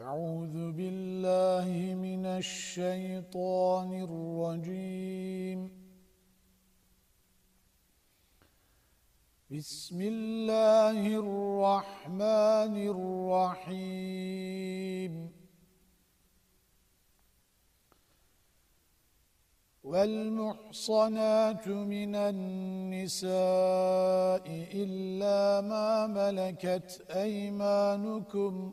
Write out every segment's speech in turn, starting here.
أعوذ بالله من الشيطان الرجيم. بسم الله الرحمن الرحيم. والمحصنات من النساء إلا ما ملكت أيمانكم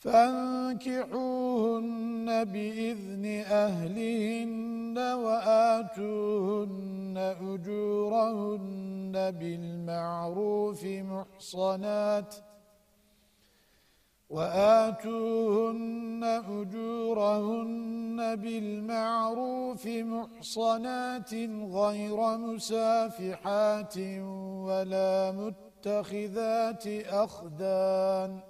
فانكحوهن بإذن أهلهن وآتوهن أجورهن بالمعروف محصنات وآتوهن أجورهن بالمعروف محصنات غير مسافحات ولا متخذات أخدان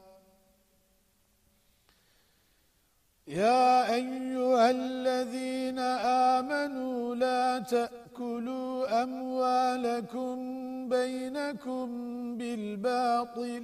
يا أيها الذين آمنوا لا تأكلوا أموالكم بينكم بالباطل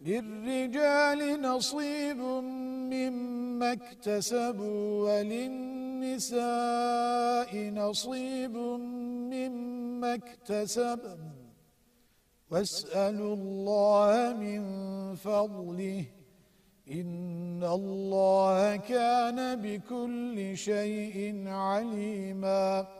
للرجال نصيب مما اكتسبوا وللنساء نصيب مما اكتسبوا واسألوا الله من فضله. إن الله كان بكل شيء عليما.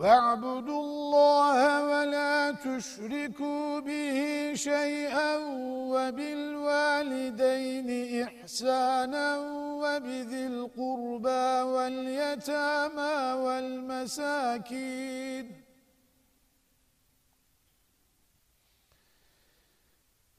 واعبدوا الله ولا تشركوا به شيئا وبالوالدين إحسانا وبذي القربى واليتامى والمساكين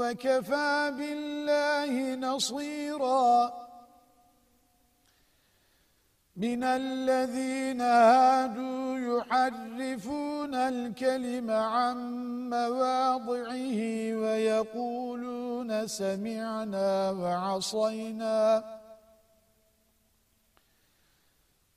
وَكَفَى بِاللَّهِ نَصِيرًا. مِنَ الَّذِينَ هَادُوا يُحَرِّفُونَ الْكَلِمَ عَن مَّوَاضِعِهِ وَيَقُولُونَ سَمِعْنَا وَعَصَيْنَا.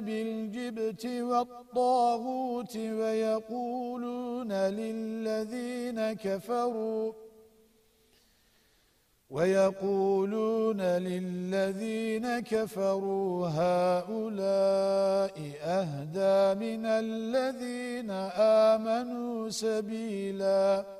بِالْجِبْتِ وَالطَّاغُوتِ وَيَقُولُونَ لِلَّذِينَ كَفَرُوا وَيَقُولُونَ لِلَّذِينَ كَفَرُوا هَؤُلَاءِ أَهْدَى مِنَ الَّذِينَ آمَنُوا سَبِيلًا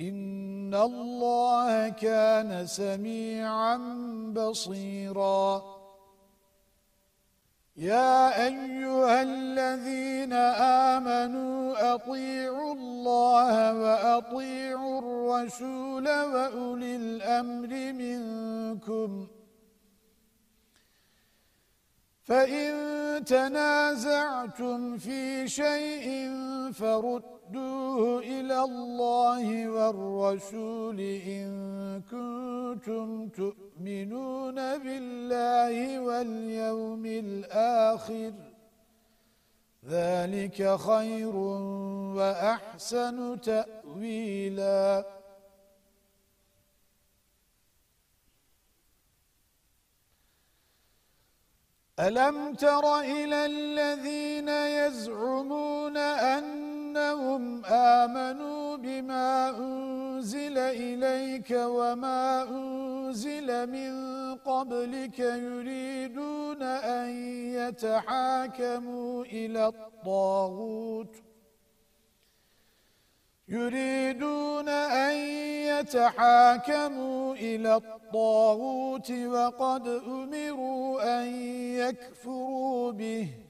إن الله كان سميعا بصيرا. يا أيها الذين آمنوا أطيعوا الله وأطيعوا الرسول وأولي الأمر منكم. فإن تنازعتم في شيء فرد ردوه إلى الله والرسول إن كنتم تؤمنون بالله واليوم الآخر ذلك خير وأحسن تأويلاً ألم تر إلى الذين يزعمون أنهم آمنوا بما أنزل إليك وما أنزل من قبلك يريدون أن يتحاكموا إلى الطاغوت. يريدون أن يتحاكموا إلى الطاغوت وقد أمروا أن يكفروا به.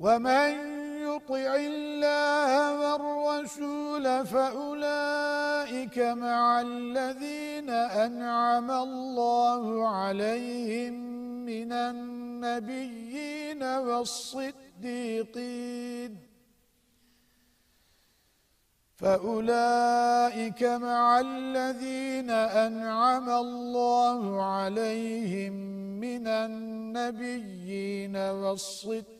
ومن يطع الله والرسول فأولئك مع الذين أنعم الله عليهم من النبيين والصديقين. فأولئك مع الذين أنعم الله عليهم من النبيين والصديقين.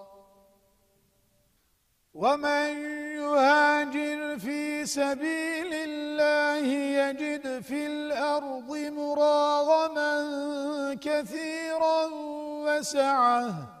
ومن يهاجر في سبيل الله يجد في الأرض مراغما كثيرا وسعه.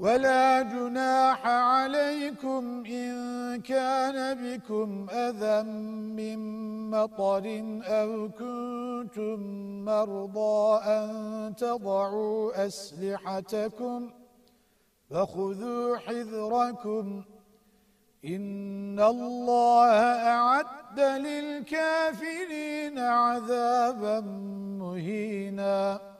ولا جناح عليكم إن كان بكم أذى من مطر أو كنتم مرضى أن تضعوا أسلحتكم فخذوا حذركم. إن الله أعد للكافرين عذابا مهيناً.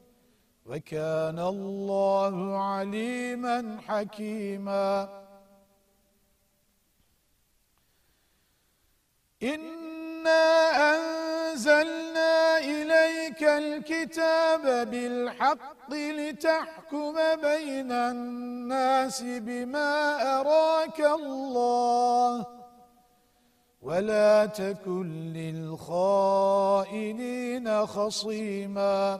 وكان الله عليما حكيما. إنا أنزلنا إليك الكتاب بالحق لتحكم بين الناس بما أراك الله ولا تكن للخائنين خصيما.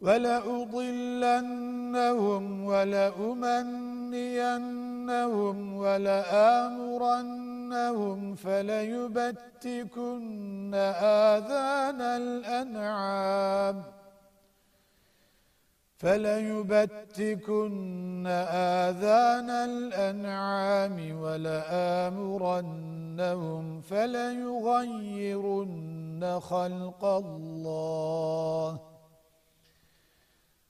وَلَأُضِلَّنَّهُمْ وَلَأُمَنِّيَنَّهُمْ وَلَآمُرَنَّهُمْ فَلَيُبَتِّكُنَّ آذَانَ الْأَنْعَامِ فَلَيُبَتِّكُنَّ آذَانَ الْأَنْعَامِ وَلَآمُرَنَّهُمْ فَلَيُغَيِّرُنَّ خَلْقَ اللَّهِ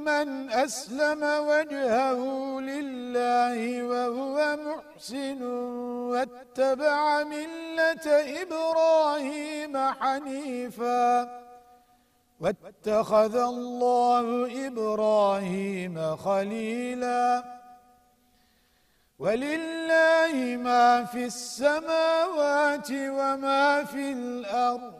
ممن أسلم وجهه لله وهو محسن واتبع ملة إبراهيم حنيفا واتخذ الله إبراهيم خليلا ولله ما في السماوات وما في الأرض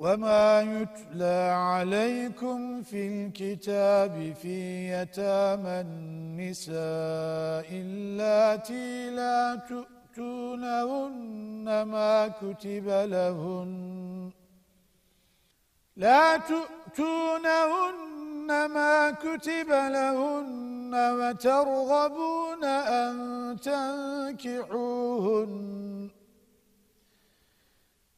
وما يتلى عليكم في الكتاب في يتامى النساء اللاتي لا تؤتونهن ما كتب لهن لا تؤتونهن ما كتب لهن وترغبون أن تنكحوهن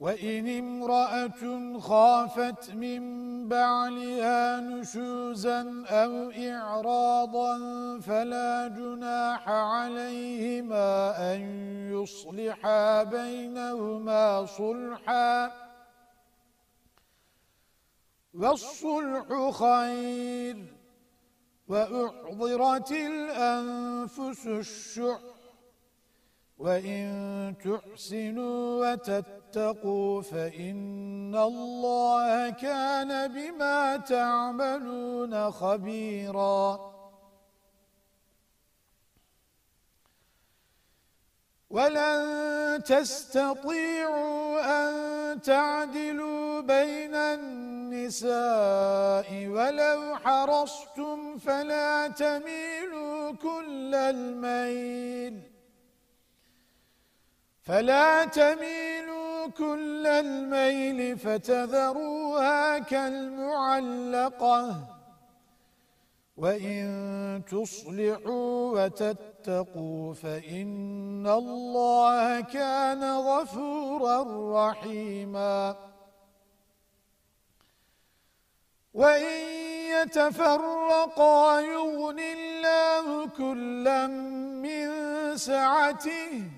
وَإِنِ امْرَأَةٌ خَافَتْ مِنْ بَعْلِهَا نُشُوزًا أَوْ إِعْرَاضًا فَلَا جُنَاحَ عَلَيْهِمَا أَنْ يُصْلِحَا بَيْنَهُمَا صُلْحًا. وَالصُّلْحُ خَيْرٌ وَأُحْضِرَتِ الْأَنْفُسُ الشُّحَّ. وَإِن تُحْسِنُوا وَتَتَّقُوا فَإِنَّ اللَّهَ كَانَ بِمَا تَعْمَلُونَ خَبِيرًا. وَلَن تَسْتَطِيعُوا أَن تَعْدِلُوا بَيْنَ النِّسَاءِ وَلَوْ حَرَصْتُمْ فَلَا تَمِيلُوا كُلَّ الْمَيْلِ فلا تميلوا كل الميل فتذروها كالمعلقة. وإن تصلحوا وتتقوا فإن الله كان غفورا رحيما. وإن يتفرقا يغن الله كلا من سعته.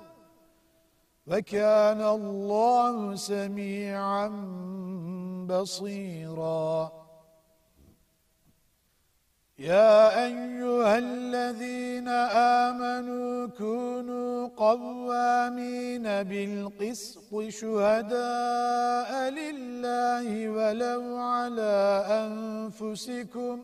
وَكَانَ اللَّهُ سَمِيعًا بَصِيرًا. يَا أَيُّهَا الَّذِينَ آمَنُوا كُونُوا قَوَّامِينَ بِالْقِسْطِ شُهَدَاءَ لِلَّهِ وَلَوْ عَلَى أَنفُسِكُمْ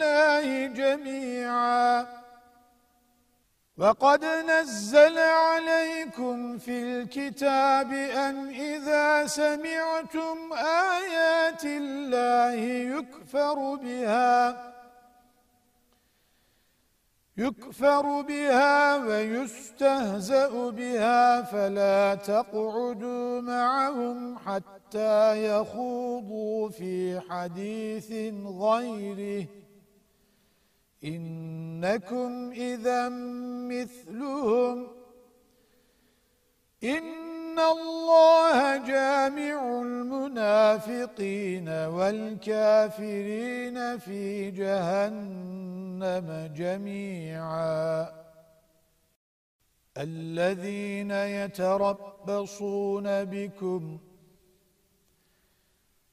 لله جميعا. وقد نزل عليكم في الكتاب أن إذا سمعتم آيات الله يكفر بها يكفر بها ويستهزأ بها فلا تقعدوا معهم حتى يخوضوا في حديث غيره. إنكم إذا مثلهم. إن الله جامع المنافقين والكافرين في جهنم جميعا. الذين يتربصون بكم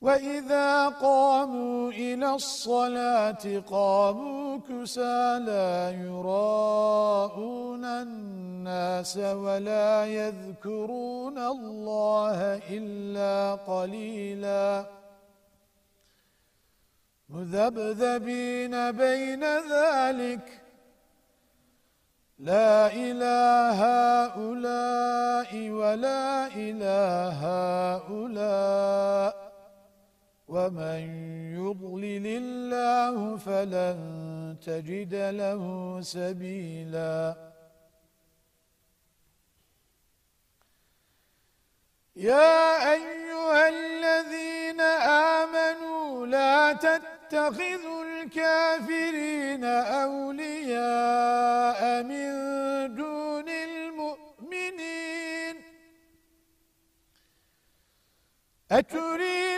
وَإِذَا قَامُوا إِلَى الصَّلَاةِ قَامُوا كُسَى لَا يُرَاءُونَ النَّاسَ وَلَا يَذْكُرُونَ اللَّهَ إِلَّا قَلِيلًا مُذَبذَبِينَ بَيْنَ ذَلِكَ لا إله هؤلاء ولا إله هؤلاء ومن يضلل الله فلن تجد له سبيلا. يا أيها الذين آمنوا لا تتخذوا الكافرين أولياء من دون المؤمنين. أتريدون أن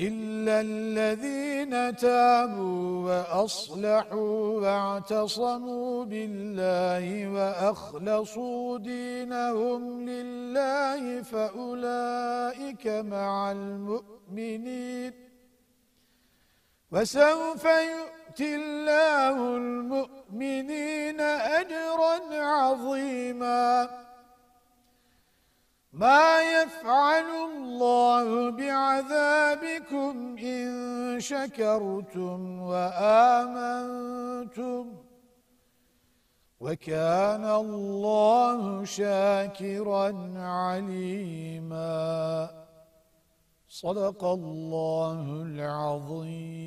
إلا الذين تابوا وأصلحوا واعتصموا بالله وأخلصوا دينهم لله فأولئك مع المؤمنين. وسوف يؤتي الله المؤمنين أجرا عظيماً. ما يفعل الله بعذابكم إن شكرتم وآمنتم وكان الله شاكرا عليما. صدق الله العظيم.